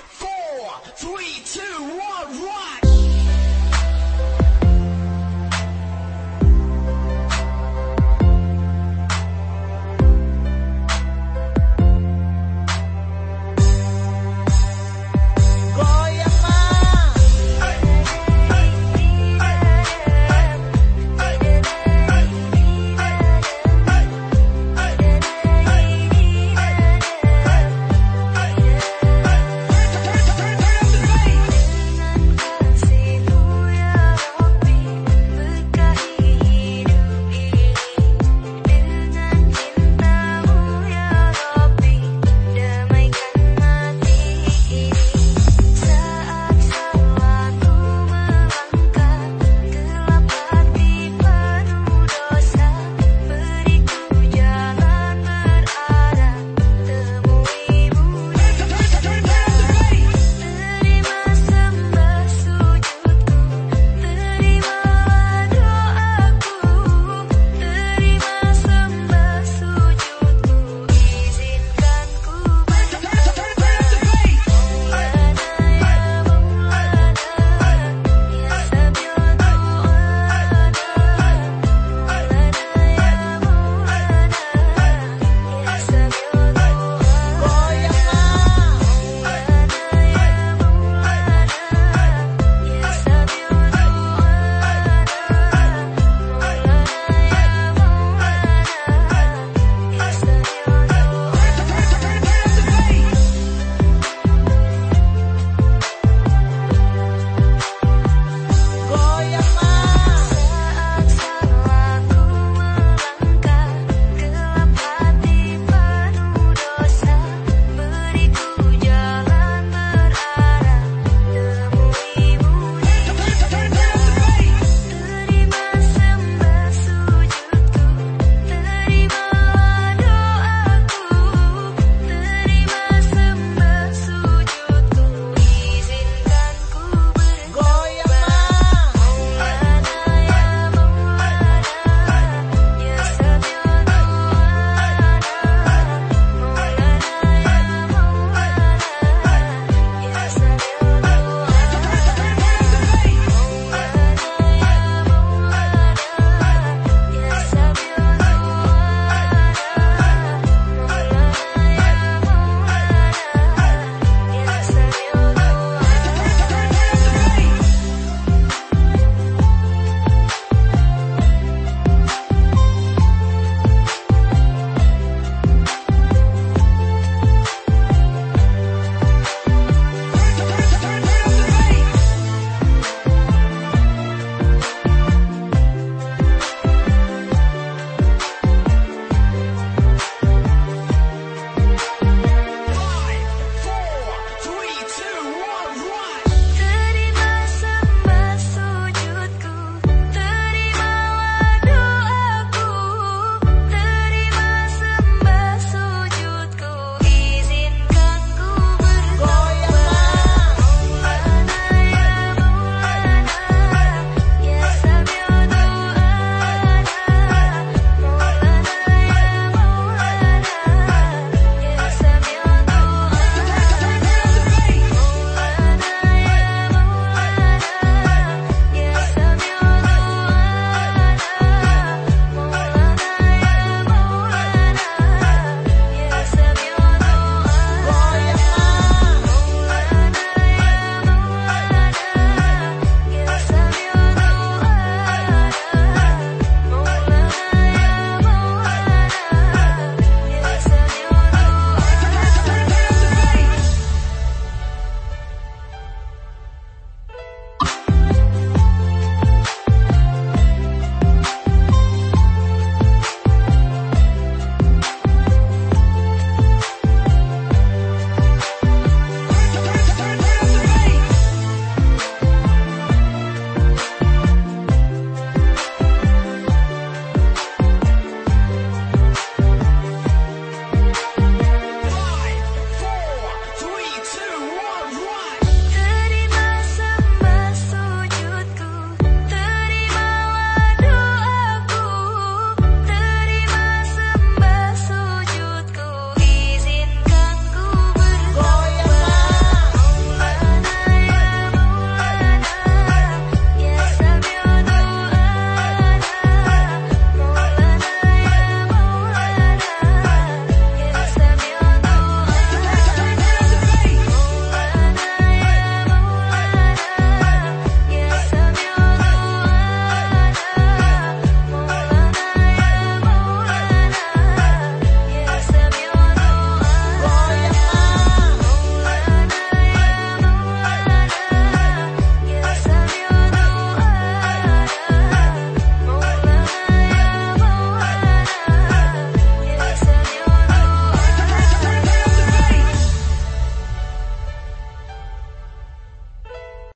four, three, two, one.